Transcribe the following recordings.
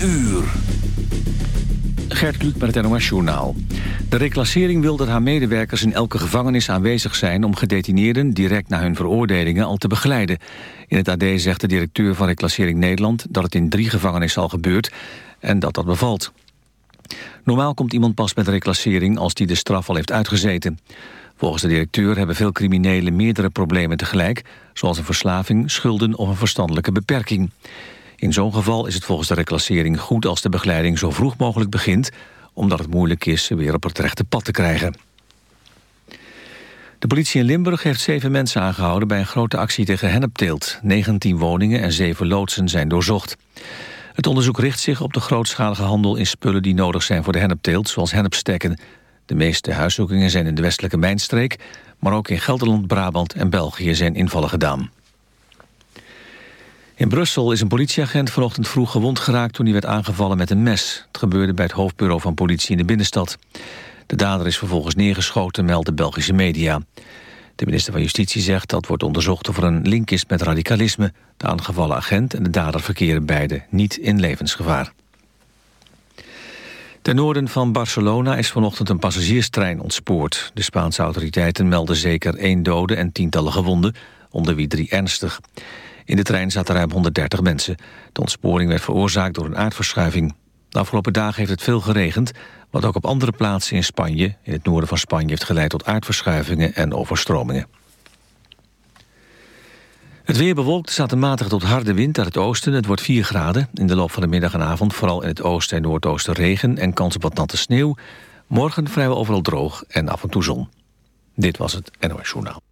uur. Gert Kluk met het NOS Journaal. De reclassering wil dat haar medewerkers in elke gevangenis aanwezig zijn... om gedetineerden direct na hun veroordelingen al te begeleiden. In het AD zegt de directeur van Reclassering Nederland... dat het in drie gevangenissen al gebeurt en dat dat bevalt. Normaal komt iemand pas met reclassering als die de straf al heeft uitgezeten. Volgens de directeur hebben veel criminelen meerdere problemen tegelijk... zoals een verslaving, schulden of een verstandelijke beperking. In zo'n geval is het volgens de reclassering goed als de begeleiding zo vroeg mogelijk begint... omdat het moeilijk is ze weer op het rechte pad te krijgen. De politie in Limburg heeft zeven mensen aangehouden... bij een grote actie tegen hennepteelt. 19 woningen en zeven loodsen zijn doorzocht. Het onderzoek richt zich op de grootschalige handel in spullen... die nodig zijn voor de hennepteelt, zoals hennepstekken. De meeste huiszoekingen zijn in de westelijke mijnstreek... maar ook in Gelderland, Brabant en België zijn invallen gedaan. In Brussel is een politieagent vanochtend vroeg gewond geraakt... toen hij werd aangevallen met een mes. Het gebeurde bij het hoofdbureau van politie in de binnenstad. De dader is vervolgens neergeschoten, melden Belgische media. De minister van Justitie zegt dat wordt onderzocht of er een link is met radicalisme. De aangevallen agent en de dader verkeren beide niet in levensgevaar. Ten noorden van Barcelona is vanochtend een passagierstrein ontspoord. De Spaanse autoriteiten melden zeker één dode en tientallen gewonden, onder wie drie ernstig. In de trein zaten ruim 130 mensen. De ontsporing werd veroorzaakt door een aardverschuiving. De afgelopen dagen heeft het veel geregend... wat ook op andere plaatsen in Spanje, in het noorden van Spanje... heeft geleid tot aardverschuivingen en overstromingen. Het weer bewolkt staat een matige tot harde wind uit het oosten. Het wordt 4 graden. In de loop van de middag en avond vooral in het oosten en noordoosten regen... en kans op wat natte sneeuw. Morgen vrijwel overal droog en af en toe zon. Dit was het NOS Journaal.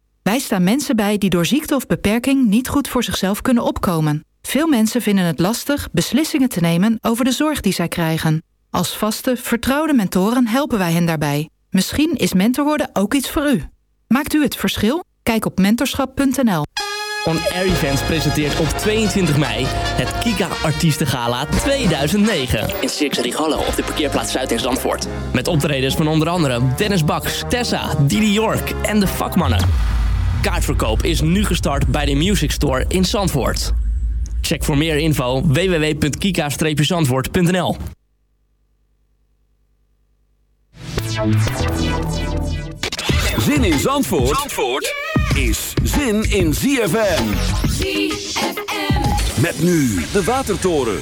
Wij staan mensen bij die door ziekte of beperking niet goed voor zichzelf kunnen opkomen. Veel mensen vinden het lastig beslissingen te nemen over de zorg die zij krijgen. Als vaste, vertrouwde mentoren helpen wij hen daarbij. Misschien is mentor worden ook iets voor u. Maakt u het verschil? Kijk op mentorschap.nl. On Air Events presenteert op 22 mei het Kika Artiestengala 2009. In Circus Rigallo op de parkeerplaats Zuid in Zandvoort. Met optredens van onder andere Dennis Baks, Tessa, Didi York en de vakmannen. Kaartverkoop is nu gestart bij de Music Store in Zandvoort. Check voor meer info www.kika-zandvoort.nl Zin in Zandvoort, Zandvoort is zin in ZFM. ZFM. Met nu de Watertoren.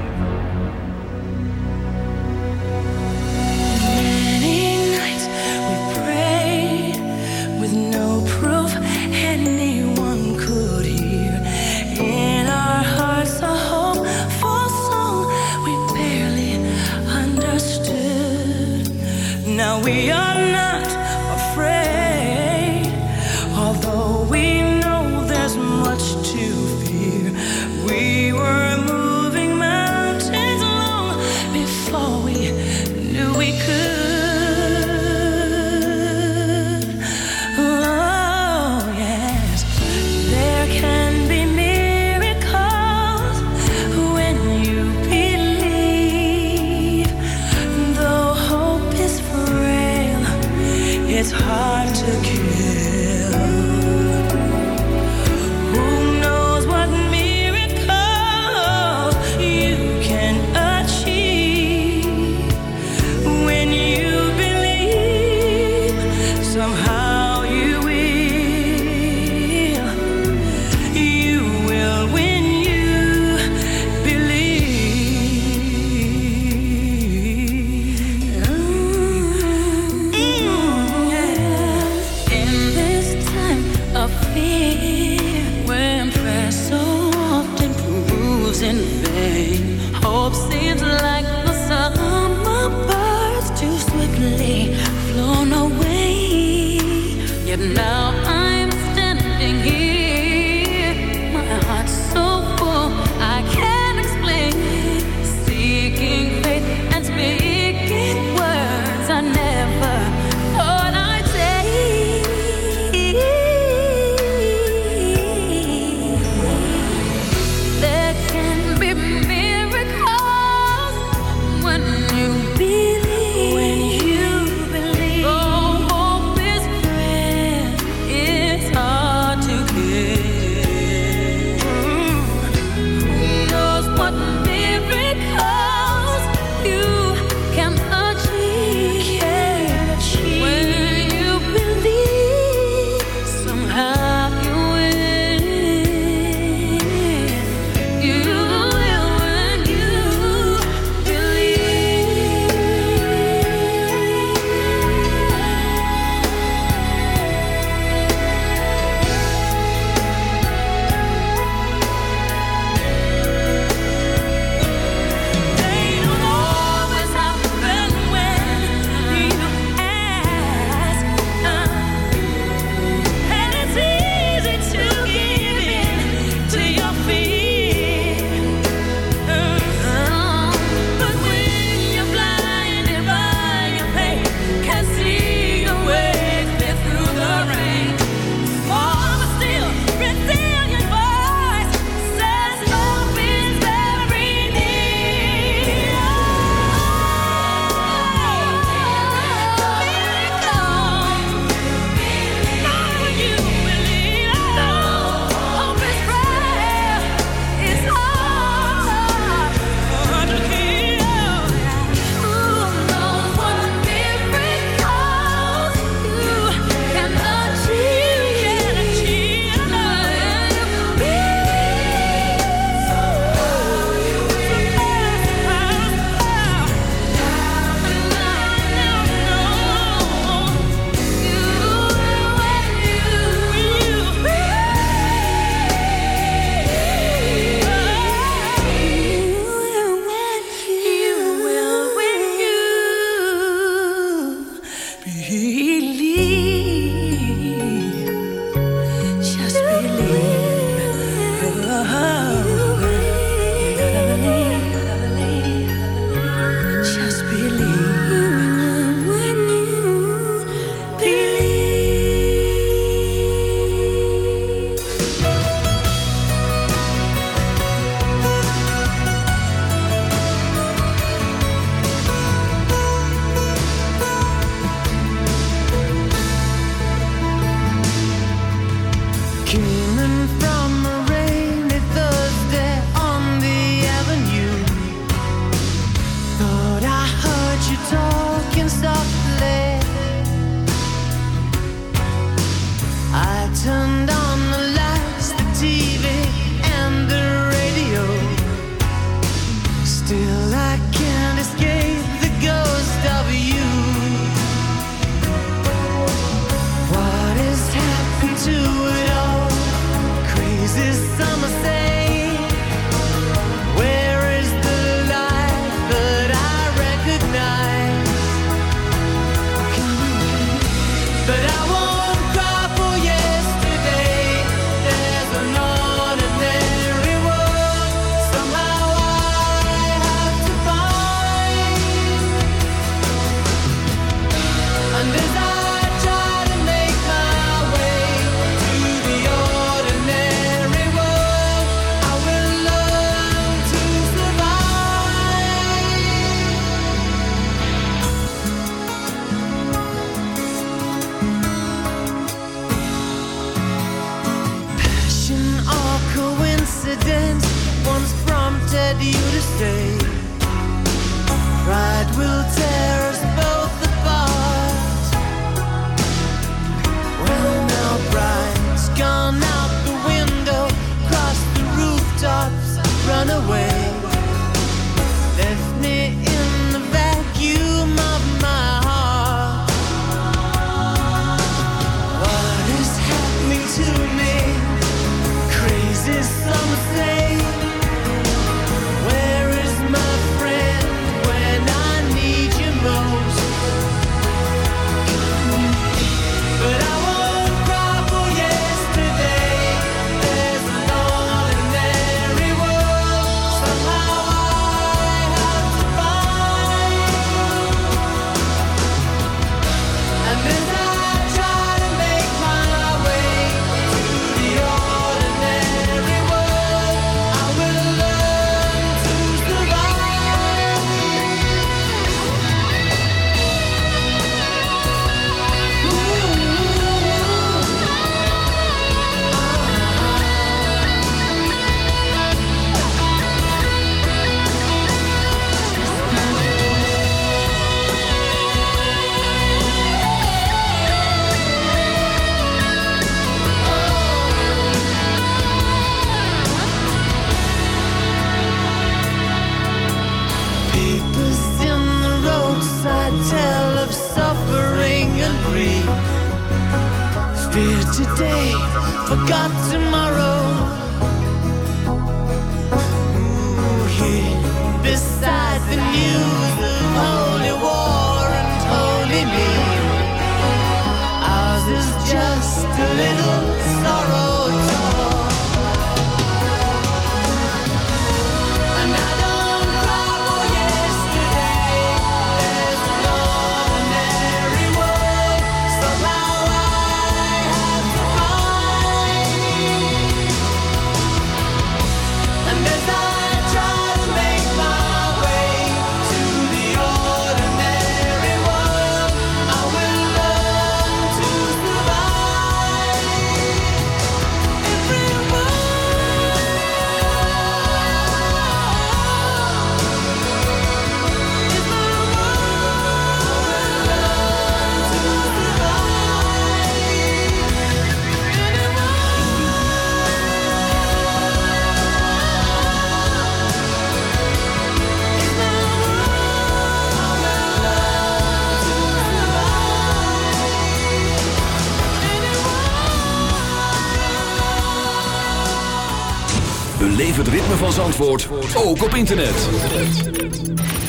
Ritme van Zandvoort, ook op internet.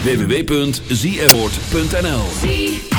www.zfvoort.nl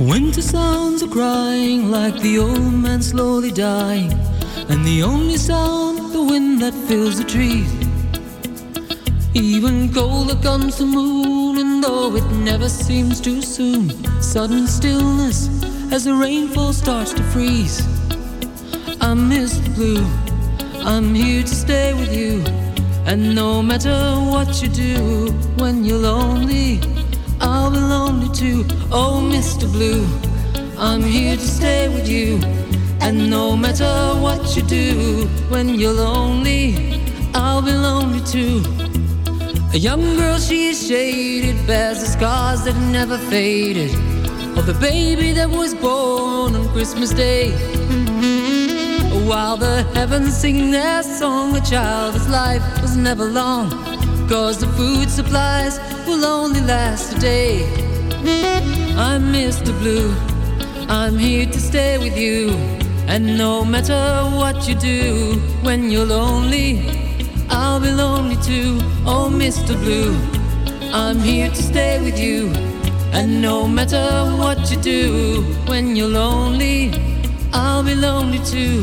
Winter sounds are crying like the old man slowly dying, and the only sound the wind that fills the trees. Even colder comes the moon, and though it never seems too soon, sudden stillness as the rainfall starts to freeze. I miss the blue. I'm here to stay with you, and no matter what you do, when you're lonely, I'll be lonely too. Oh, Mr. Blue, I'm here to stay with you. And no matter what you do, when you're lonely, I'll be lonely too. A young girl, she is shaded, bears the scars that never faded. Of the baby that was born on Christmas Day. While the heavens sing their song, a child's life was never long. Cause the food supplies will only last a day. I'm Mr. Blue, I'm here to stay with you. And no matter what you do, when you're lonely, I'll be lonely too. Oh, Mr. Blue, I'm here to stay with you. And no matter what you do, when you're lonely, I'll be lonely too.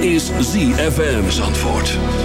Is ZFM Zandvoort.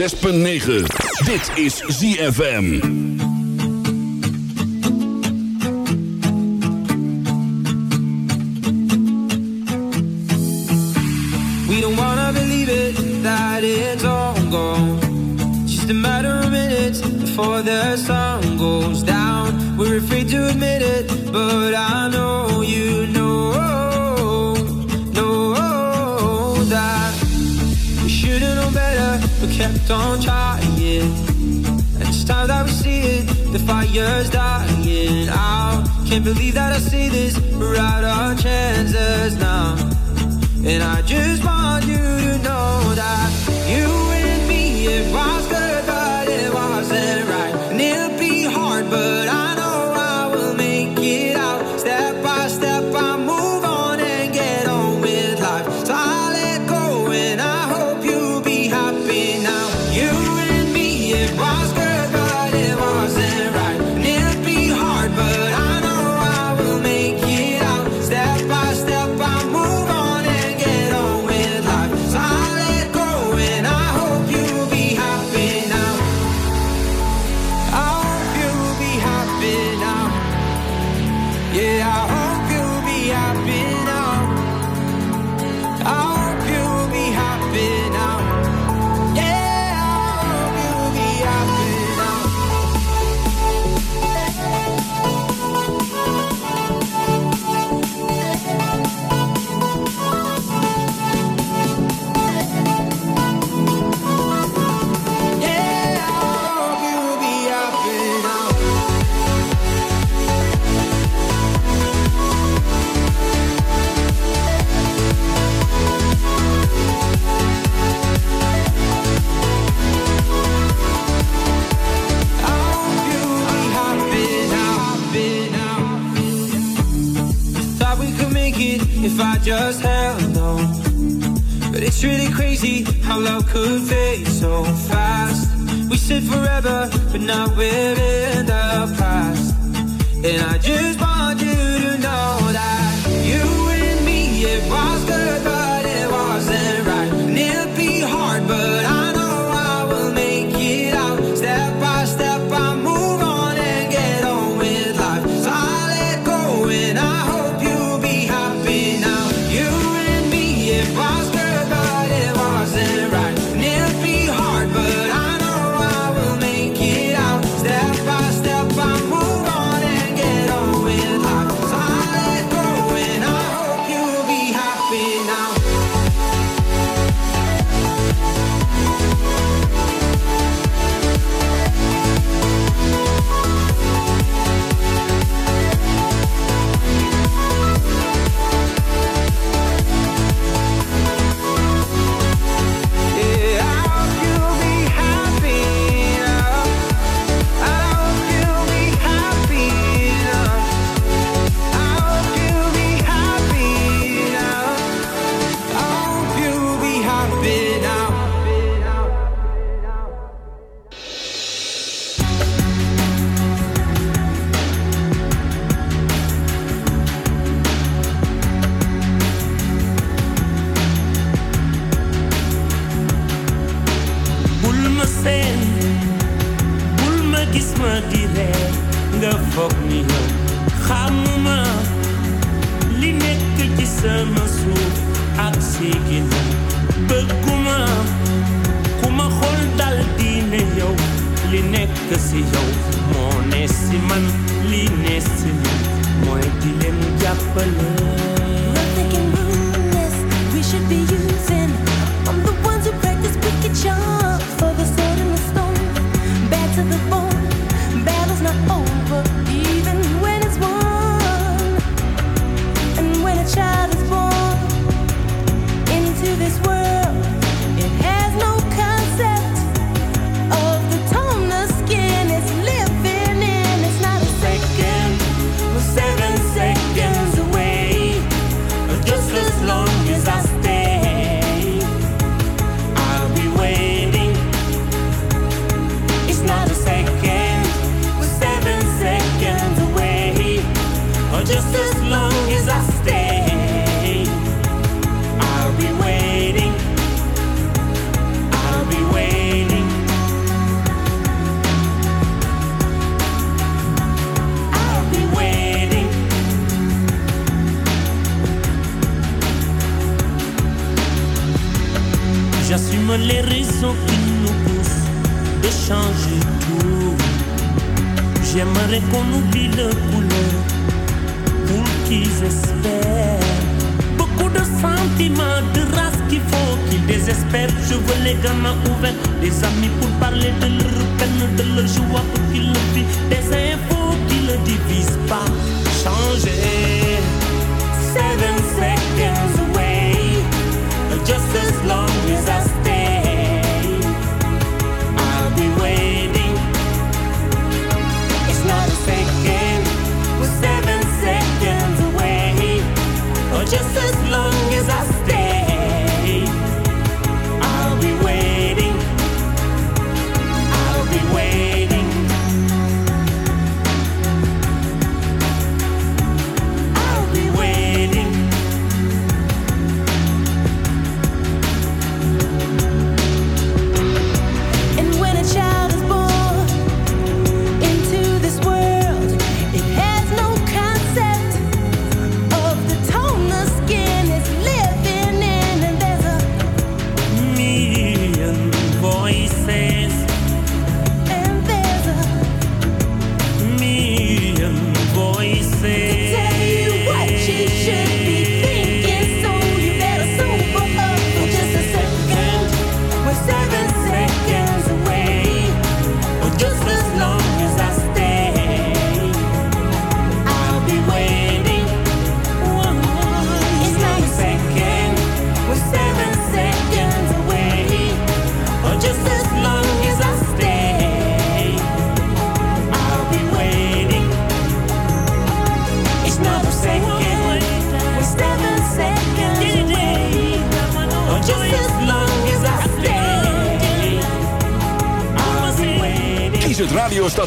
106.9. Dit is ZFM. We don't wanna believe it, that it's all gone. Just a matter of minutes before the sun goes down. We're afraid to admit it, but I know. don't try it. It's time that we see it. The fire's dying out. Can't believe that I see this. We're out of chances now. And I just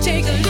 Take a look.